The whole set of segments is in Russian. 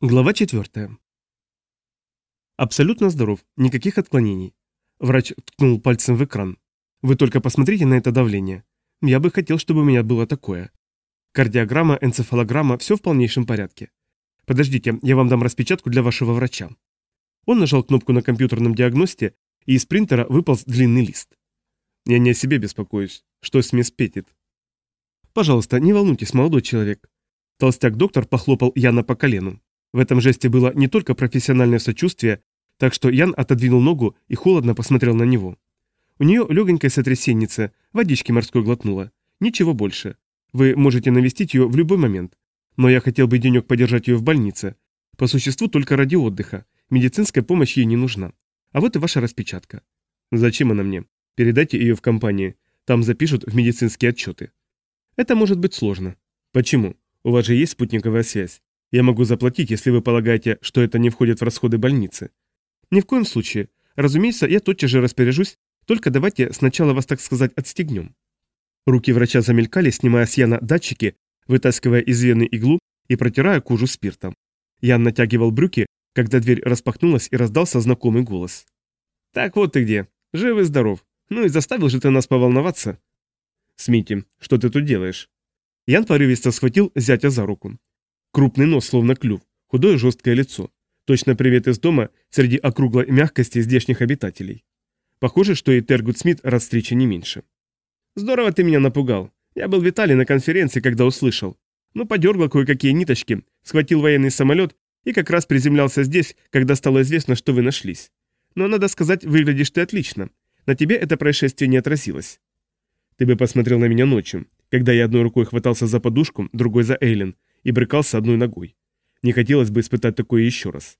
Глава 4. Абсолютно здоров, никаких отклонений. Врач ткнул пальцем в экран. Вы только посмотрите на это давление. Я бы хотел, чтобы у меня было такое. Кардиограмма, энцефалограмма, все в полнейшем порядке. Подождите, я вам дам распечатку для вашего врача. Он нажал кнопку на компьютерном диагносте, и из принтера выполз длинный лист. Я не о себе беспокоюсь. Что с мисс Петит? Пожалуйста, не волнуйтесь, молодой человек. Толстяк-доктор похлопал Яна по колену. В этом жесте было не только профессиональное сочувствие, так что Ян отодвинул ногу и холодно посмотрел на него. У нее легонькая сотрясенница, водички морской глотнула. Ничего больше. Вы можете навестить ее в любой момент. Но я хотел бы денек подержать ее в больнице. По существу только ради отдыха. Медицинская помощь ей не нужна. А вот и ваша распечатка. Зачем она мне? Передайте ее в компании. Там запишут в медицинские отчеты. Это может быть сложно. Почему? У вас же есть спутниковая связь. Я могу заплатить, если вы полагаете, что это не входит в расходы больницы. Ни в коем случае. Разумеется, я тотчас же распоряжусь, только давайте сначала вас, так сказать, отстегнем. Руки врача замелькали, снимая с Яна датчики, вытаскивая из вены иглу и протирая кожу спиртом. Ян натягивал брюки, когда дверь распахнулась и раздался знакомый голос. «Так вот ты где. Жив и здоров. Ну и заставил же ты нас поволноваться». «Смити, что ты тут делаешь?» Ян порывисто схватил зятя за руку. Крупный нос, словно клюв, худое жесткое лицо. Точно привет из дома среди округлой мягкости здешних обитателей. Похоже, что и Тергут Смит встрече не меньше. «Здорово ты меня напугал. Я был в Италии на конференции, когда услышал. Ну, подергал кое-какие ниточки, схватил военный самолет и как раз приземлялся здесь, когда стало известно, что вы нашлись. Но, надо сказать, выглядишь ты отлично. На тебе это происшествие не отразилось. Ты бы посмотрел на меня ночью, когда я одной рукой хватался за подушку, другой за Эйлен, и брыкался одной ногой. Не хотелось бы испытать такое еще раз.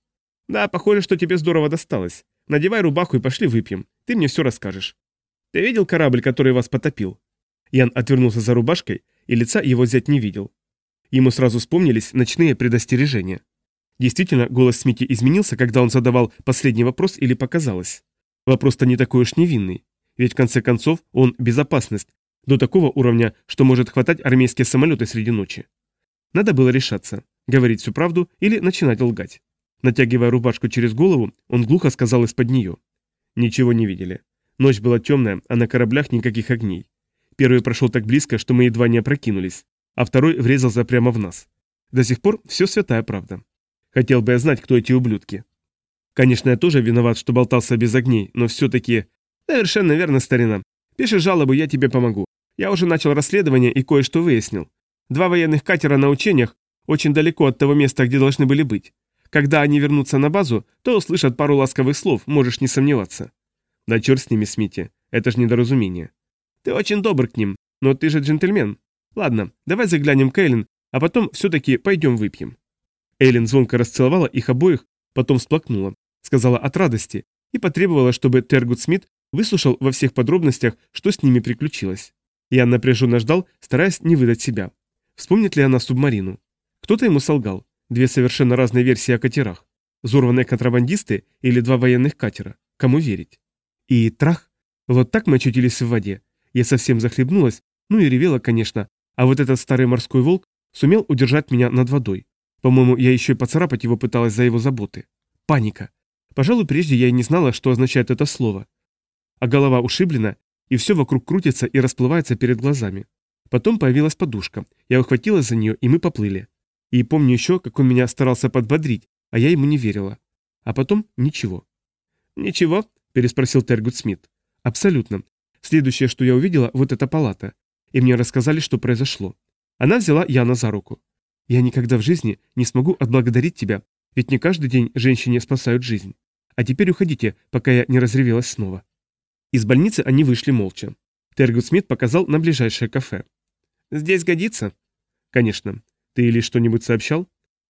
Да, похоже, что тебе здорово досталось. Надевай рубаху и пошли выпьем. Ты мне все расскажешь. Ты видел корабль, который вас потопил? Ян отвернулся за рубашкой, и лица его взять не видел. Ему сразу вспомнились ночные предостережения. Действительно, голос Смити изменился, когда он задавал последний вопрос или показалось. Вопрос-то не такой уж невинный. Ведь в конце концов он безопасность, до такого уровня, что может хватать армейские самолеты среди ночи. Надо было решаться, говорить всю правду или начинать лгать. Натягивая рубашку через голову, он глухо сказал из-под нее. Ничего не видели. Ночь была темная, а на кораблях никаких огней. Первый прошел так близко, что мы едва не опрокинулись, а второй врезался прямо в нас. До сих пор все святая правда. Хотел бы я знать, кто эти ублюдки. Конечно, я тоже виноват, что болтался без огней, но все-таки... Совершенно верно, старина. Пиши жалобу, я тебе помогу. Я уже начал расследование и кое-что выяснил. Два военных катера на учениях очень далеко от того места, где должны были быть. Когда они вернутся на базу, то услышат пару ласковых слов, можешь не сомневаться. Да черт с ними, Смити, это ж недоразумение. Ты очень добр к ним, но ты же джентльмен. Ладно, давай заглянем к Эйлин, а потом все-таки пойдем выпьем. Эйлин звонко расцеловала их обоих, потом всплакнула, сказала от радости и потребовала, чтобы Тергут Смит выслушал во всех подробностях, что с ними приключилось. Я напряженно ждал, стараясь не выдать себя. Вспомнит ли она субмарину? Кто-то ему солгал. Две совершенно разные версии о катерах. Взорванные контрабандисты или два военных катера. Кому верить? И трах. Вот так мы очутились в воде. Я совсем захлебнулась, ну и ревела, конечно, а вот этот старый морской волк сумел удержать меня над водой. По-моему, я еще и поцарапать его пыталась за его заботы. Паника. Пожалуй, прежде я и не знала, что означает это слово. А голова ушиблена, и все вокруг крутится и расплывается перед глазами. Потом появилась подушка. Я ухватилась за нее, и мы поплыли. И помню еще, как он меня старался подбодрить, а я ему не верила. А потом ничего. «Ничего?» – переспросил Тергут Смит. «Абсолютно. Следующее, что я увидела, вот эта палата. И мне рассказали, что произошло. Она взяла Яна за руку. Я никогда в жизни не смогу отблагодарить тебя, ведь не каждый день женщине спасают жизнь. А теперь уходите, пока я не разревелась снова». Из больницы они вышли молча. Тергут Смит показал на ближайшее кафе. Здесь годится? Конечно. Ты или что-нибудь сообщал?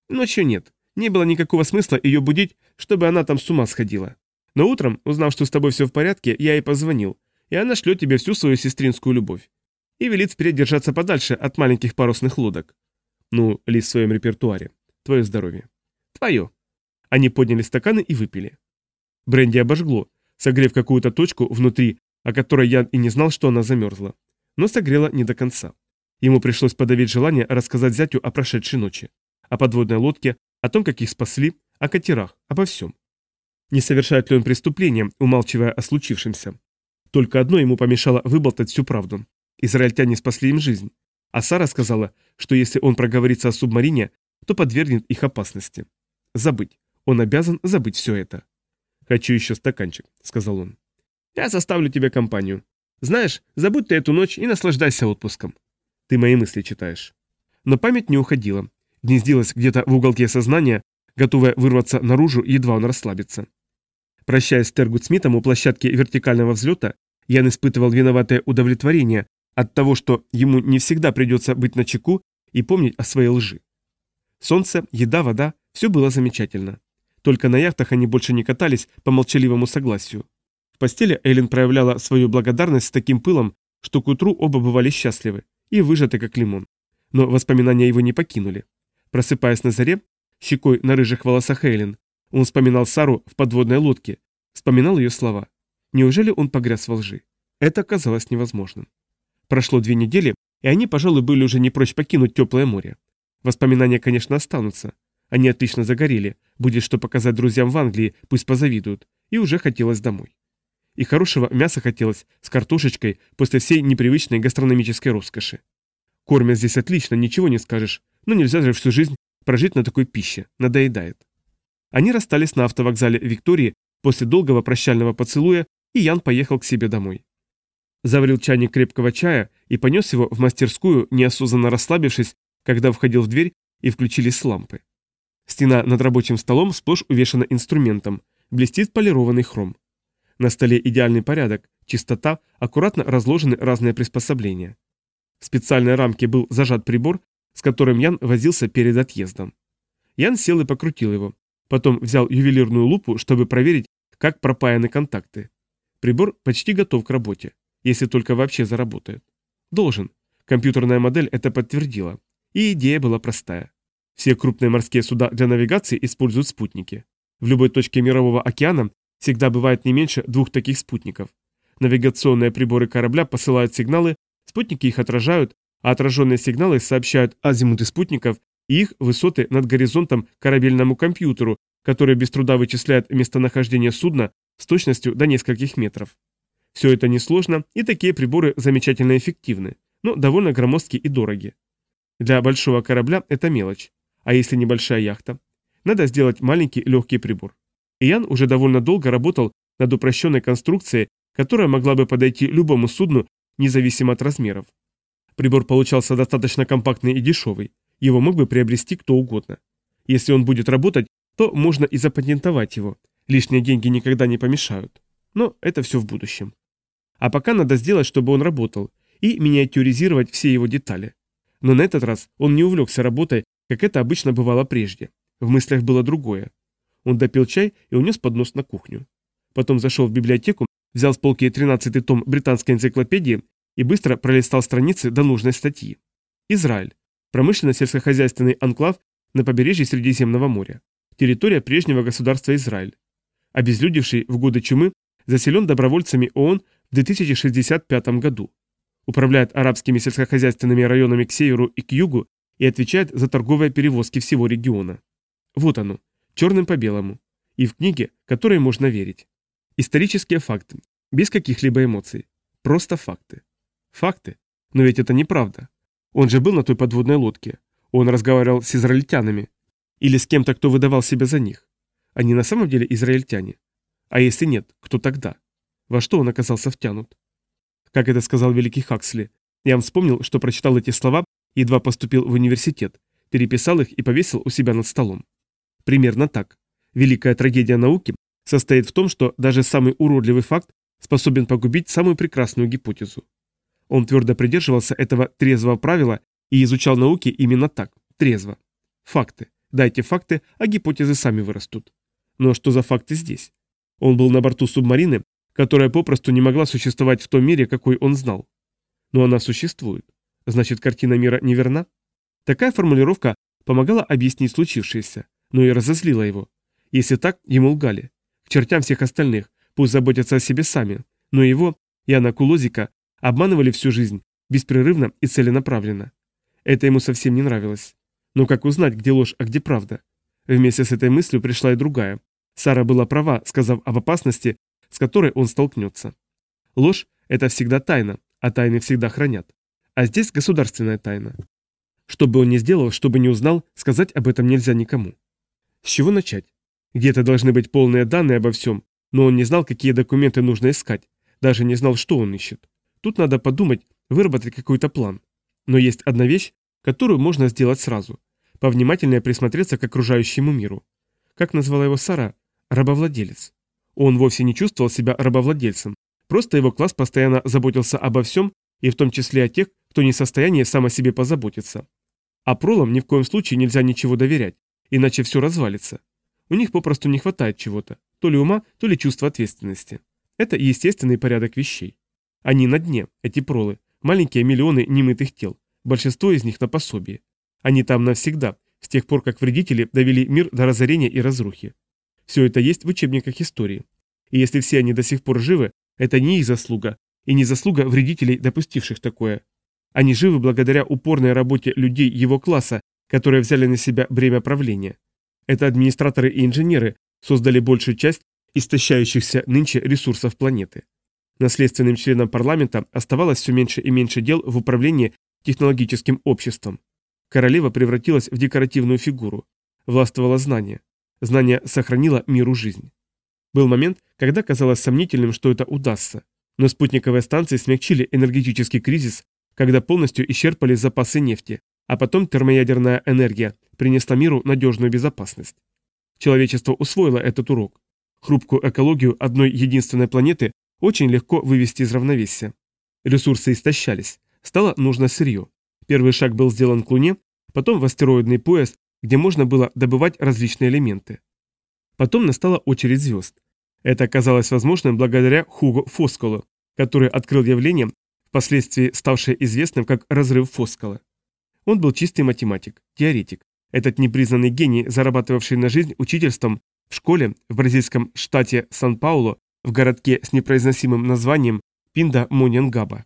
Ночью нет. Не было никакого смысла ее будить, чтобы она там с ума сходила. Но утром, узнав, что с тобой все в порядке, я ей позвонил, и она шлет тебе всю свою сестринскую любовь. И велит впредь держаться подальше от маленьких парусных лодок. Ну, лис в своем репертуаре. Твое здоровье. Твое. Они подняли стаканы и выпили. Бренди обожгло, согрев какую-то точку внутри, о которой я и не знал, что она замерзла. Но согрела не до конца. Ему пришлось подавить желание рассказать зятю о прошедшей ночи. О подводной лодке, о том, как их спасли, о катерах, обо всем. Не совершает ли он преступление, умалчивая о случившемся? Только одно ему помешало выболтать всю правду. Израильтяне спасли им жизнь. А Сара сказала, что если он проговорится о субмарине, то подвергнет их опасности. Забыть. Он обязан забыть все это. «Хочу еще стаканчик», — сказал он. «Я составлю тебе компанию. Знаешь, забудь ты эту ночь и наслаждайся отпуском. Ты мои мысли читаешь». Но память не уходила. Гнездилась где-то в уголке сознания, готовая вырваться наружу, едва он расслабится. Прощаясь с Тергут Смитом у площадки вертикального взлета, Ян испытывал виноватое удовлетворение от того, что ему не всегда придется быть на чеку и помнить о своей лжи. Солнце, еда, вода – все было замечательно. Только на яхтах они больше не катались по молчаливому согласию. В постели Эйлин проявляла свою благодарность с таким пылом, что к утру оба бывали счастливы и выжаты как лимон. Но воспоминания его не покинули. Просыпаясь на заре, щекой на рыжих волосах Эйлин, он вспоминал Сару в подводной лодке, вспоминал ее слова. Неужели он погряз во лжи? Это казалось невозможным. Прошло две недели, и они, пожалуй, были уже не прочь покинуть теплое море. Воспоминания, конечно, останутся. Они отлично загорели, будет что показать друзьям в Англии, пусть позавидуют, и уже хотелось домой. И хорошего мяса хотелось с картошечкой после всей непривычной гастрономической роскоши. Кормят здесь отлично, ничего не скажешь, но нельзя же всю жизнь прожить на такой пище, надоедает. Они расстались на автовокзале Виктории после долгого прощального поцелуя, и Ян поехал к себе домой. Заварил чайник крепкого чая и понес его в мастерскую, неосознанно расслабившись, когда входил в дверь и включились лампы. Стена над рабочим столом сплошь увешана инструментом, блестит полированный хром. На столе идеальный порядок, чистота, аккуратно разложены разные приспособления. В специальной рамке был зажат прибор, с которым Ян возился перед отъездом. Ян сел и покрутил его. Потом взял ювелирную лупу, чтобы проверить, как пропаяны контакты. Прибор почти готов к работе если только вообще заработает. Должен. Компьютерная модель это подтвердила. И идея была простая. Все крупные морские суда для навигации используют спутники. В любой точке мирового океана всегда бывает не меньше двух таких спутников. Навигационные приборы корабля посылают сигналы, спутники их отражают, а отраженные сигналы сообщают азимуты спутников и их высоты над горизонтом корабельному компьютеру, который без труда вычисляет местонахождение судна с точностью до нескольких метров. Все это несложно, и такие приборы замечательно эффективны, но довольно громоздки и дороги. Для большого корабля это мелочь, а если небольшая яхта? Надо сделать маленький легкий прибор. Иян уже довольно долго работал над упрощенной конструкцией, которая могла бы подойти любому судну, независимо от размеров. Прибор получался достаточно компактный и дешевый, его мог бы приобрести кто угодно. Если он будет работать, то можно и запатентовать его, лишние деньги никогда не помешают. Но это все в будущем. А пока надо сделать, чтобы он работал, и миниатюризировать все его детали. Но на этот раз он не увлекся работой, как это обычно бывало прежде. В мыслях было другое. Он допил чай и унес поднос на кухню. Потом зашел в библиотеку, взял с полки 13-й том британской энциклопедии и быстро пролистал страницы до нужной статьи. Израиль. Промышленно-сельскохозяйственный анклав на побережье Средиземного моря. Территория прежнего государства Израиль. Обезлюдивший в годы чумы, заселен добровольцами ООН в 2065 году. Управляет арабскими сельскохозяйственными районами к северу и к югу и отвечает за торговые перевозки всего региона. Вот оно, черным по белому. И в книге, которой можно верить. Исторические факты, без каких-либо эмоций. Просто факты. Факты? Но ведь это неправда. Он же был на той подводной лодке. Он разговаривал с израильтянами. Или с кем-то, кто выдавал себя за них. Они на самом деле израильтяне. А если нет, кто тогда? Во что он оказался втянут? Как это сказал великий Хаксли, я вспомнил, что прочитал эти слова, едва поступил в университет, переписал их и повесил у себя над столом. Примерно так. Великая трагедия науки состоит в том, что даже самый уродливый факт способен погубить самую прекрасную гипотезу. Он твердо придерживался этого трезвого правила и изучал науки именно так, трезво. Факты. Дайте факты, а гипотезы сами вырастут. Но что за факты здесь? Он был на борту субмарины, которая попросту не могла существовать в том мире, какой он знал. Но она существует. Значит, картина мира неверна? Такая формулировка помогала объяснить случившееся, но и разозлила его. Если так, ему лгали. К чертям всех остальных, пусть заботятся о себе сами. Но его, Яна Кулозика, обманывали всю жизнь, беспрерывно и целенаправленно. Это ему совсем не нравилось. Но как узнать, где ложь, а где правда? Вместе с этой мыслью пришла и другая. Сара была права, сказав об опасности, с которой он столкнется. Ложь – это всегда тайна, а тайны всегда хранят. А здесь государственная тайна. Что бы он ни сделал, что бы ни узнал, сказать об этом нельзя никому. С чего начать? Где-то должны быть полные данные обо всем, но он не знал, какие документы нужно искать, даже не знал, что он ищет. Тут надо подумать, выработать какой-то план. Но есть одна вещь, которую можно сделать сразу. Повнимательнее присмотреться к окружающему миру. Как назвала его Сара? Рабовладелец. Он вовсе не чувствовал себя рабовладельцем. Просто его класс постоянно заботился обо всем, и в том числе о тех, кто не в состоянии сам о себе позаботиться. А пролам ни в коем случае нельзя ничего доверять, иначе все развалится. У них попросту не хватает чего-то, то ли ума, то ли чувства ответственности. Это естественный порядок вещей. Они на дне, эти пролы, маленькие миллионы немытых тел, большинство из них на пособии. Они там навсегда, с тех пор, как вредители довели мир до разорения и разрухи. Все это есть в учебниках истории. И если все они до сих пор живы, это не их заслуга, и не заслуга вредителей, допустивших такое. Они живы благодаря упорной работе людей его класса, которые взяли на себя бремя правления. Это администраторы и инженеры создали большую часть истощающихся нынче ресурсов планеты. Наследственным членам парламента оставалось все меньше и меньше дел в управлении технологическим обществом. Королева превратилась в декоративную фигуру. Властвовало знание. Знание сохранило миру жизнь. Был момент, когда казалось сомнительным, что это удастся. Но спутниковые станции смягчили энергетический кризис, когда полностью исчерпали запасы нефти, а потом термоядерная энергия принесла миру надежную безопасность. Человечество усвоило этот урок. Хрупкую экологию одной единственной планеты очень легко вывести из равновесия. Ресурсы истощались, стало нужно сырье. Первый шаг был сделан к Луне, потом в астероидный пояс, где можно было добывать различные элементы. Потом настала очередь звезд. Это оказалось возможным благодаря Хуго Фосколу, который открыл явление, впоследствии ставшее известным как разрыв Фоскола. Он был чистый математик, теоретик. Этот непризнанный гений, зарабатывавший на жизнь учительством в школе в бразильском штате Сан-Пауло, в городке с непроизносимым названием Пинда Моньянгаба.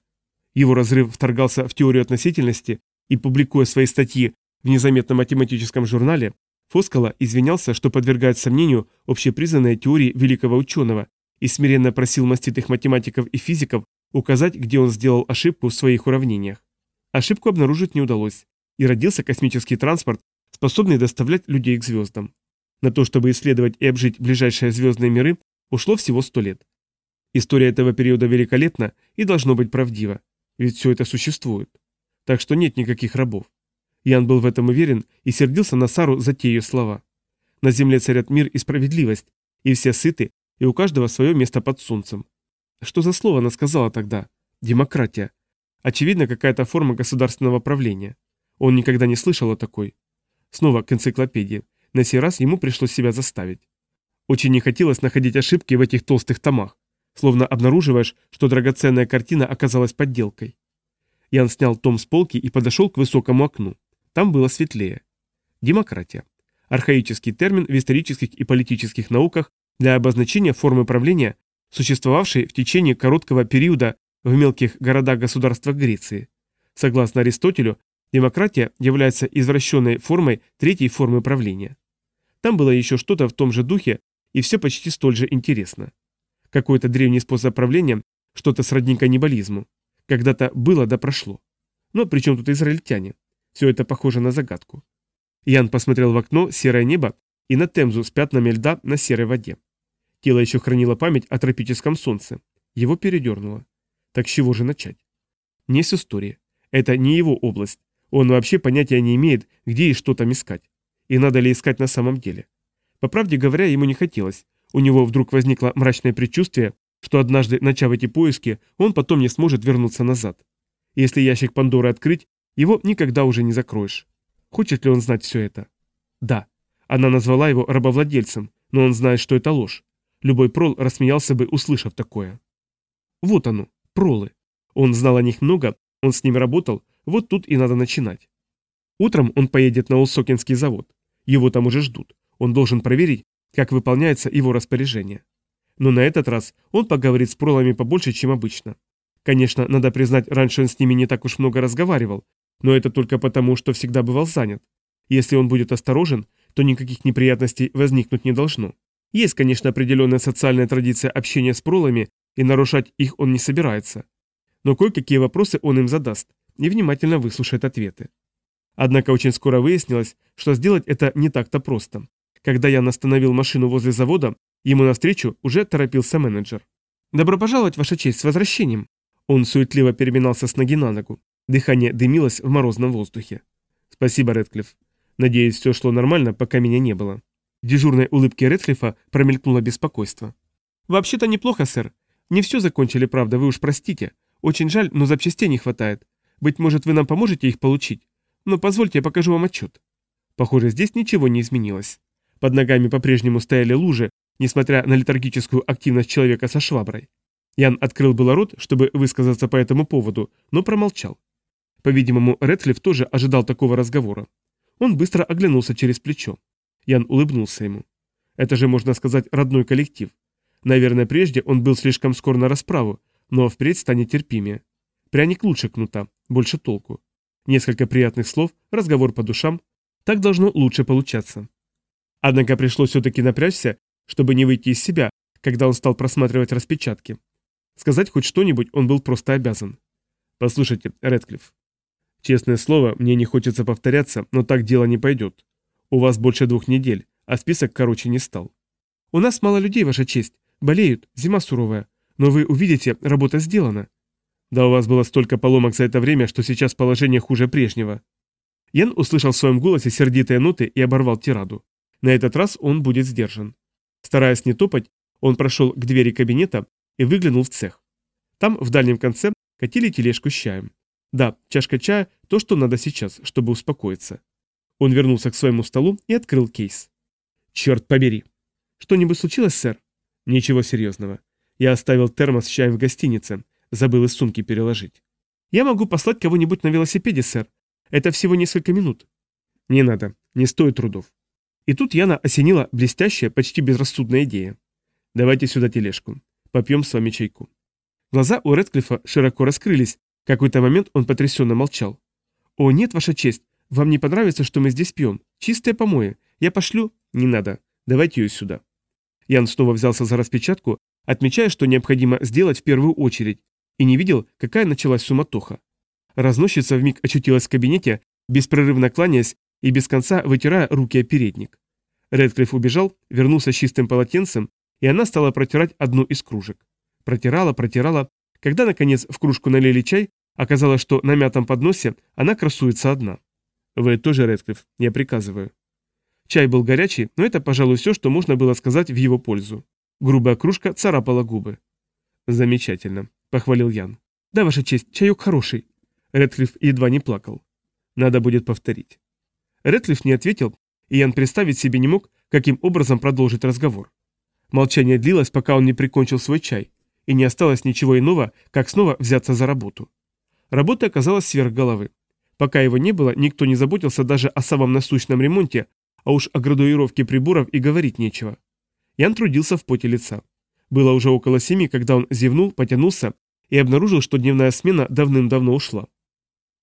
Его разрыв вторгался в теорию относительности и, публикуя свои статьи в незаметном математическом журнале, Фоскала извинялся, что подвергает сомнению общепризнанные теории великого ученого и смиренно просил маститых математиков и физиков указать, где он сделал ошибку в своих уравнениях. Ошибку обнаружить не удалось, и родился космический транспорт, способный доставлять людей к звездам. На то, чтобы исследовать и обжить ближайшие звездные миры, ушло всего сто лет. История этого периода великолепна и должно быть правдива. Ведь все это существует. Так что нет никаких рабов. Ян был в этом уверен и сердился на Сару за те ее слова. На земле царят мир и справедливость, и все сыты, и у каждого свое место под солнцем. Что за слово она сказала тогда? Демократия. Очевидно, какая-то форма государственного правления. Он никогда не слышал о такой. Снова к энциклопедии. На сей раз ему пришлось себя заставить. Очень не хотелось находить ошибки в этих толстых томах словно обнаруживаешь, что драгоценная картина оказалась подделкой. Ян снял том с полки и подошел к высокому окну. Там было светлее. Демократия. Архаический термин в исторических и политических науках для обозначения формы правления, существовавшей в течение короткого периода в мелких городах-государствах Греции. Согласно Аристотелю, демократия является извращенной формой третьей формы правления. Там было еще что-то в том же духе, и все почти столь же интересно. Какой-то древний способ правления, что-то сродни каннибализму. Когда-то было да прошло. Но при чем тут израильтяне? Все это похоже на загадку. Ян посмотрел в окно серое небо и на Темзу с пятнами льда на серой воде. Тело еще хранило память о тропическом солнце. Его передернуло. Так с чего же начать? Не с истории. Это не его область. Он вообще понятия не имеет, где и что там искать. И надо ли искать на самом деле. По правде говоря, ему не хотелось, у него вдруг возникло мрачное предчувствие, что однажды, начав эти поиски, он потом не сможет вернуться назад. Если ящик Пандоры открыть, его никогда уже не закроешь. Хочет ли он знать все это? Да. Она назвала его рабовладельцем, но он знает, что это ложь. Любой прол рассмеялся бы, услышав такое. Вот оно, пролы. Он знал о них много, он с ними работал, вот тут и надо начинать. Утром он поедет на Усокинский завод. Его там уже ждут. Он должен проверить, как выполняется его распоряжение. Но на этот раз он поговорит с пролами побольше, чем обычно. Конечно, надо признать, раньше он с ними не так уж много разговаривал, но это только потому, что всегда бывал занят. Если он будет осторожен, то никаких неприятностей возникнуть не должно. Есть, конечно, определенная социальная традиция общения с пролами, и нарушать их он не собирается. Но кое-какие вопросы он им задаст и внимательно выслушает ответы. Однако очень скоро выяснилось, что сделать это не так-то просто. Когда я остановил машину возле завода, ему навстречу уже торопился менеджер. «Добро пожаловать, Ваша честь, с возвращением!» Он суетливо переминался с ноги на ногу. Дыхание дымилось в морозном воздухе. «Спасибо, Редклифф. Надеюсь, все шло нормально, пока меня не было». В дежурной улыбке Редклиффа промелькнуло беспокойство. «Вообще-то неплохо, сэр. Не все закончили, правда, вы уж простите. Очень жаль, но запчастей не хватает. Быть может, вы нам поможете их получить? Но позвольте, я покажу вам отчет». Похоже, здесь ничего не изменилось. Под ногами по-прежнему стояли лужи, несмотря на летаргическую активность человека со шваброй. Ян открыл было рот, чтобы высказаться по этому поводу, но промолчал. По-видимому, Редклифф тоже ожидал такого разговора. Он быстро оглянулся через плечо. Ян улыбнулся ему. Это же, можно сказать, родной коллектив. Наверное, прежде он был слишком скор на расправу, но впредь станет терпимее. Пряник лучше кнута, больше толку. Несколько приятных слов, разговор по душам. Так должно лучше получаться. Однако пришлось все-таки напрячься, чтобы не выйти из себя, когда он стал просматривать распечатки. Сказать хоть что-нибудь он был просто обязан. «Послушайте, Редклифф, честное слово, мне не хочется повторяться, но так дело не пойдет. У вас больше двух недель, а список короче не стал. У нас мало людей, ваша честь. Болеют, зима суровая. Но вы увидите, работа сделана. Да у вас было столько поломок за это время, что сейчас положение хуже прежнего. Ян услышал в своем голосе сердитые ноты и оборвал тираду. На этот раз он будет сдержан. Стараясь не топать, он прошел к двери кабинета и выглянул в цех. Там, в дальнем конце, катили тележку с чаем. Да, чашка чая – то, что надо сейчас, чтобы успокоиться. Он вернулся к своему столу и открыл кейс. «Черт побери!» «Что-нибудь случилось, сэр?» «Ничего серьезного. Я оставил термос с чаем в гостинице. Забыл из сумки переложить». «Я могу послать кого-нибудь на велосипеде, сэр. Это всего несколько минут». «Не надо. Не стоит трудов». И тут Яна осенила блестящая, почти безрассудная идея. «Давайте сюда тележку. Попьем с вами чайку». Глаза у Редклифа широко раскрылись. Какой-то момент он потрясенно молчал. «О, нет, ваша честь, вам не понравится, что мы здесь пьем? Чистое помои. Я пошлю...» «Не надо. Давайте ее сюда». Ян снова взялся за распечатку, отмечая, что необходимо сделать в первую очередь, и не видел, какая началась суматоха. Разносчица вмиг очутилась в кабинете, беспрерывно кланяясь и без конца вытирая руки о передник. Редклифф убежал, вернулся с чистым полотенцем, и она стала протирать одну из кружек. Протирала, протирала. Когда, наконец, в кружку налили чай, оказалось, что на мятом подносе она красуется одна. Вы тоже, Редклифф, я приказываю. Чай был горячий, но это, пожалуй, все, что можно было сказать в его пользу. Грубая кружка царапала губы. Замечательно, похвалил Ян. Да, ваша честь, чаек хороший. Редклифф едва не плакал. Надо будет повторить. Редклифф не ответил, и Ян представить себе не мог, каким образом продолжить разговор. Молчание длилось, пока он не прикончил свой чай, и не осталось ничего иного, как снова взяться за работу. Работа оказалась сверх головы. Пока его не было, никто не заботился даже о самом насущном ремонте, а уж о градуировке приборов и говорить нечего. Ян трудился в поте лица. Было уже около семи, когда он зевнул, потянулся и обнаружил, что дневная смена давным-давно ушла.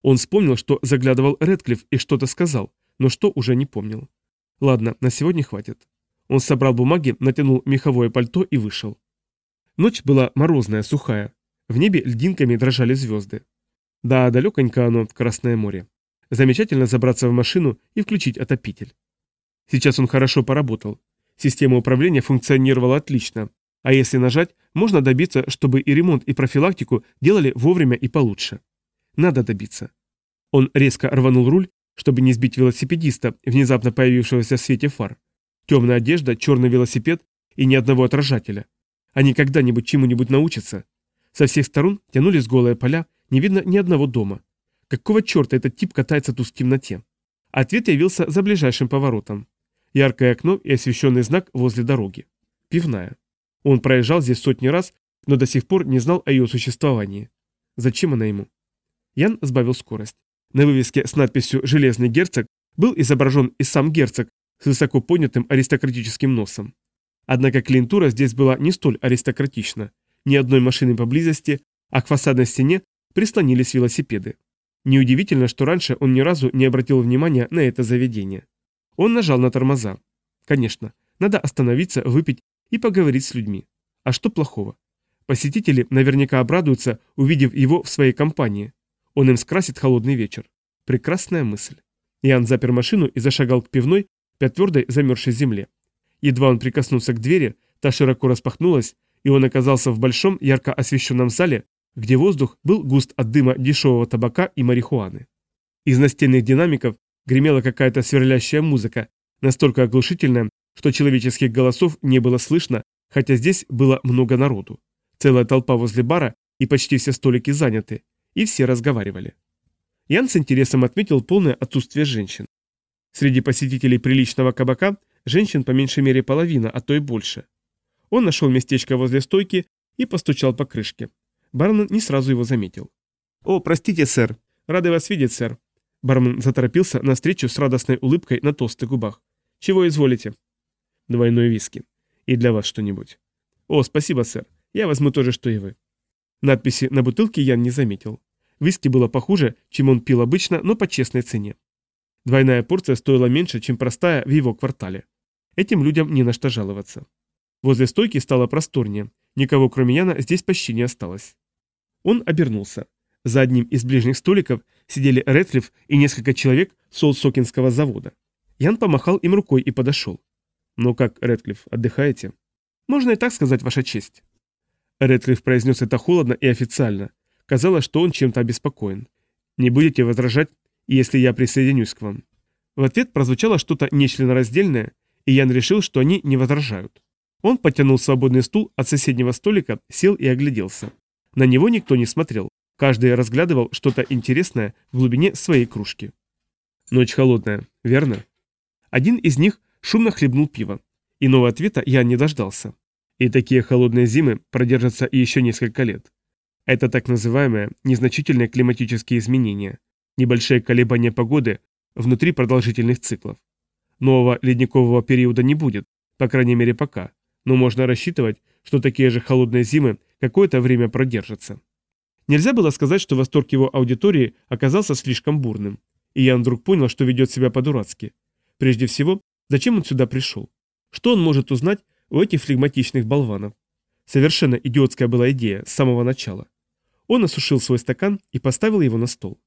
Он вспомнил, что заглядывал Редклифф и что-то сказал, но что уже не помнил. Ладно, на сегодня хватит. Он собрал бумаги, натянул меховое пальто и вышел. Ночь была морозная, сухая. В небе льдинками дрожали звезды. Да, далеконько оно, Красное море. Замечательно забраться в машину и включить отопитель. Сейчас он хорошо поработал. Система управления функционировала отлично. А если нажать, можно добиться, чтобы и ремонт, и профилактику делали вовремя и получше. Надо добиться. Он резко рванул руль, чтобы не сбить велосипедиста, внезапно появившегося в свете фар. Темная одежда, черный велосипед и ни одного отражателя. Они когда-нибудь чему-нибудь научатся. Со всех сторон тянулись голые поля, не видно ни одного дома. Какого черта этот тип катается тут в темноте? Ответ явился за ближайшим поворотом. Яркое окно и освещенный знак возле дороги. Пивная. Он проезжал здесь сотни раз, но до сих пор не знал о ее существовании. Зачем она ему? Ян сбавил скорость. На вывеске с надписью «Железный герцог» был изображен и сам герцог с высоко поднятым аристократическим носом. Однако клиентура здесь была не столь аристократична. Ни одной машины поблизости, а к фасадной стене прислонились велосипеды. Неудивительно, что раньше он ни разу не обратил внимания на это заведение. Он нажал на тормоза. Конечно, надо остановиться, выпить и поговорить с людьми. А что плохого? Посетители наверняка обрадуются, увидев его в своей компании. Он им скрасит холодный вечер. Прекрасная мысль. Ян запер машину и зашагал к пивной, по твердой замерзшей земле. Едва он прикоснулся к двери, та широко распахнулась, и он оказался в большом, ярко освещенном зале, где воздух был густ от дыма дешевого табака и марихуаны. Из настенных динамиков гремела какая-то сверлящая музыка, настолько оглушительная, что человеческих голосов не было слышно, хотя здесь было много народу. Целая толпа возле бара, и почти все столики заняты, и все разговаривали. Ян с интересом отметил полное отсутствие женщин. Среди посетителей приличного кабака женщин по меньшей мере половина, а то и больше. Он нашел местечко возле стойки и постучал по крышке. Бармен не сразу его заметил. «О, простите, сэр. Рады вас видеть, сэр». Бармен заторопился навстречу с радостной улыбкой на толстых губах. «Чего изволите?» «Двойной виски. И для вас что-нибудь». «О, спасибо, сэр. Я возьму то же, что и вы». Надписи на бутылке Ян не заметил. Виски было похуже, чем он пил обычно, но по честной цене. Двойная порция стоила меньше, чем простая в его квартале. Этим людям не на что жаловаться. Возле стойки стало просторнее, никого кроме Яна здесь почти не осталось. Он обернулся. За одним из ближних столиков сидели Рэтлиф и несколько человек Солсокинского завода. Ян помахал им рукой и подошел. «Ну как, Рэдклифф, отдыхаете?» «Можно и так сказать, Ваша честь». Рэдклифф произнес это холодно и официально. Казалось, что он чем-то обеспокоен. «Не будете возражать, если я присоединюсь к вам?» В ответ прозвучало что-то нечленораздельное, и Ян решил, что они не возражают. Он подтянул свободный стул от соседнего столика, сел и огляделся. На него никто не смотрел. Каждый разглядывал что-то интересное в глубине своей кружки. Ночь холодная, верно? Один из них шумно хлебнул пиво. Иного ответа я не дождался. И такие холодные зимы продержатся еще несколько лет. Это так называемые незначительные климатические изменения, небольшие колебания погоды внутри продолжительных циклов. Нового ледникового периода не будет, по крайней мере пока, но можно рассчитывать, что такие же холодные зимы какое-то время продержатся. Нельзя было сказать, что восторг его аудитории оказался слишком бурным, и Ян вдруг понял, что ведет себя по-дурацки. Прежде всего, зачем он сюда пришел? Что он может узнать у этих флегматичных болванов? Совершенно идиотская была идея с самого начала. Он осушил свой стакан и поставил его на стол.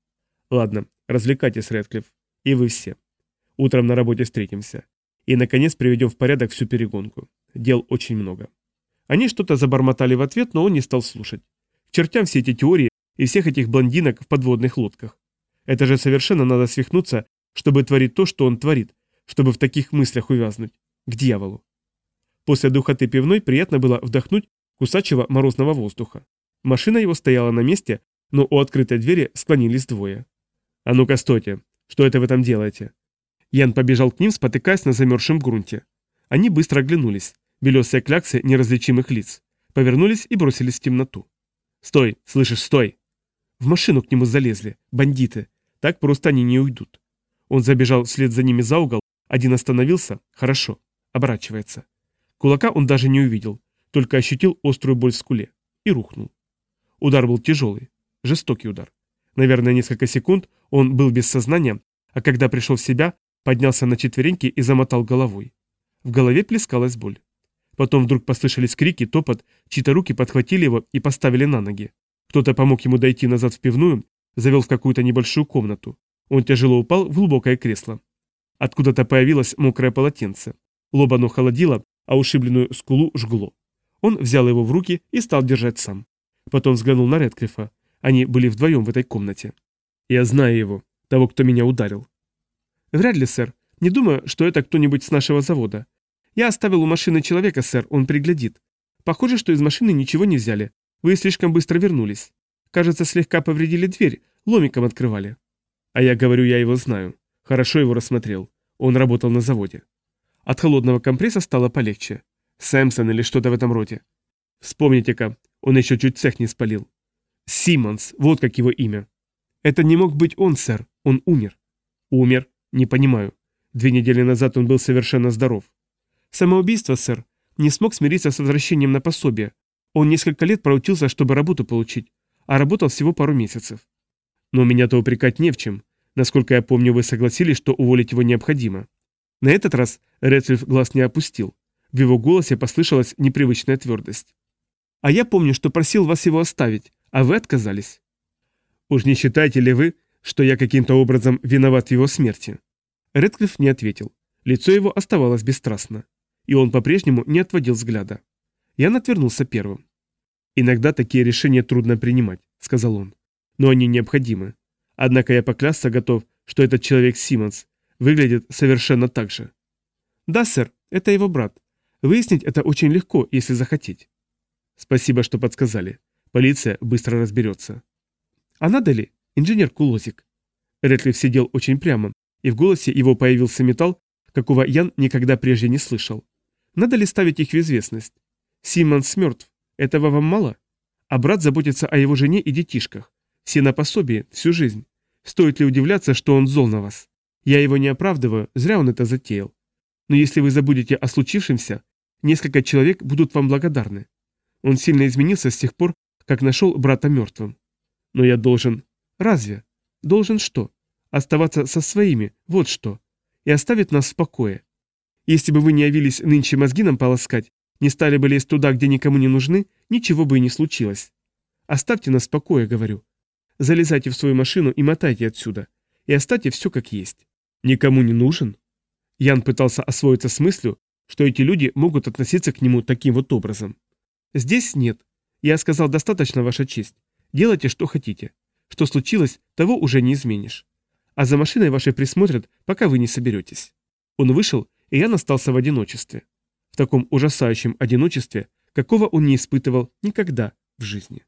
Ладно, развлекайтесь, Рэдклифф. И вы все. Утром на работе встретимся. И, наконец, приведем в порядок всю перегонку. Дел очень много. Они что-то забормотали в ответ, но он не стал слушать. К чертям все эти теории и всех этих блондинок в подводных лодках. Это же совершенно надо свихнуться, чтобы творить то, что он творит, чтобы в таких мыслях увязнуть. К дьяволу. После духоты пивной приятно было вдохнуть кусачего морозного воздуха. Машина его стояла на месте, но у открытой двери склонились двое. «А ну-ка, стойте! Что это вы там делаете?» Ян побежал к ним, спотыкаясь на замерзшем грунте. Они быстро оглянулись, белесые кляксы неразличимых лиц, повернулись и бросились в темноту. «Стой! Слышишь, стой!» В машину к нему залезли, бандиты. Так просто они не уйдут. Он забежал вслед за ними за угол, один остановился, хорошо, оборачивается. Кулака он даже не увидел, только ощутил острую боль в скуле и рухнул. Удар был тяжелый, жестокий удар. Наверное, несколько секунд он был без сознания, а когда пришел в себя, поднялся на четвереньки и замотал головой. В голове плескалась боль. Потом вдруг послышались крики, топот, чьи-то руки подхватили его и поставили на ноги. Кто-то помог ему дойти назад в пивную, завел в какую-то небольшую комнату. Он тяжело упал в глубокое кресло. Откуда-то появилось мокрое полотенце. Лоб оно холодило, а ушибленную скулу жгло. Он взял его в руки и стал держать сам. Потом взглянул на Редклифа. Они были вдвоем в этой комнате. «Я знаю его, того, кто меня ударил». «Вряд ли, сэр. Не думаю, что это кто-нибудь с нашего завода. Я оставил у машины человека, сэр, он приглядит. Похоже, что из машины ничего не взяли. Вы слишком быстро вернулись. Кажется, слегка повредили дверь, ломиком открывали. А я говорю, я его знаю. Хорошо его рассмотрел. Он работал на заводе. От холодного компресса стало полегче. Сэмсон или что-то в этом роде. Вспомните-ка, он еще чуть цех не спалил. Симмонс, вот как его имя. Это не мог быть он, сэр. Он умер. Умер? Не понимаю. Две недели назад он был совершенно здоров. Самоубийство, сэр. Не смог смириться с возвращением на пособие. Он несколько лет проучился, чтобы работу получить, а работал всего пару месяцев. Но меня-то упрекать не в чем. Насколько я помню, вы согласились, что уволить его необходимо. На этот раз Редфилд глаз не опустил. В его голосе послышалась непривычная твердость. «А я помню, что просил вас его оставить, а вы отказались». «Уж не считаете ли вы, что я каким-то образом виноват в его смерти?» Редклифф не ответил. Лицо его оставалось бесстрастно. И он по-прежнему не отводил взгляда. Я отвернулся первым. «Иногда такие решения трудно принимать», — сказал он. «Но они необходимы. Однако я поклясться готов, что этот человек Симмонс выглядит совершенно так же». «Да, сэр, это его брат. Выяснить это очень легко, если захотеть». «Спасибо, что подсказали. Полиция быстро разберется». «А надо ли? Инженер Кулозик». Рэтлиф сидел очень прямо, и в голосе его появился металл, какого Ян никогда прежде не слышал. «Надо ли ставить их в известность? Симмонс мертв. Этого вам мало? А брат заботится о его жене и детишках. Все на пособии, всю жизнь. Стоит ли удивляться, что он зол на вас? Я его не оправдываю, зря он это затеял. Но если вы забудете о случившемся, несколько человек будут вам благодарны. Он сильно изменился с тех пор, как нашел брата мертвым. Но я должен... Разве? Должен что? Оставаться со своими, вот что. И оставить нас в покое. Если бы вы не явились нынче мозги нам полоскать, не стали бы лезть туда, где никому не нужны, ничего бы и не случилось. Оставьте нас в покое, говорю. Залезайте в свою машину и мотайте отсюда. И оставьте все как есть. Никому не нужен? Ян пытался освоиться с мыслью, что эти люди могут относиться к нему таким вот образом. Здесь нет. Я сказал достаточно, ваша честь. Делайте, что хотите. Что случилось, того уже не изменишь. А за машиной вашей присмотрят, пока вы не соберетесь. Он вышел, и Ян остался в одиночестве в таком ужасающем одиночестве, какого он не испытывал никогда в жизни.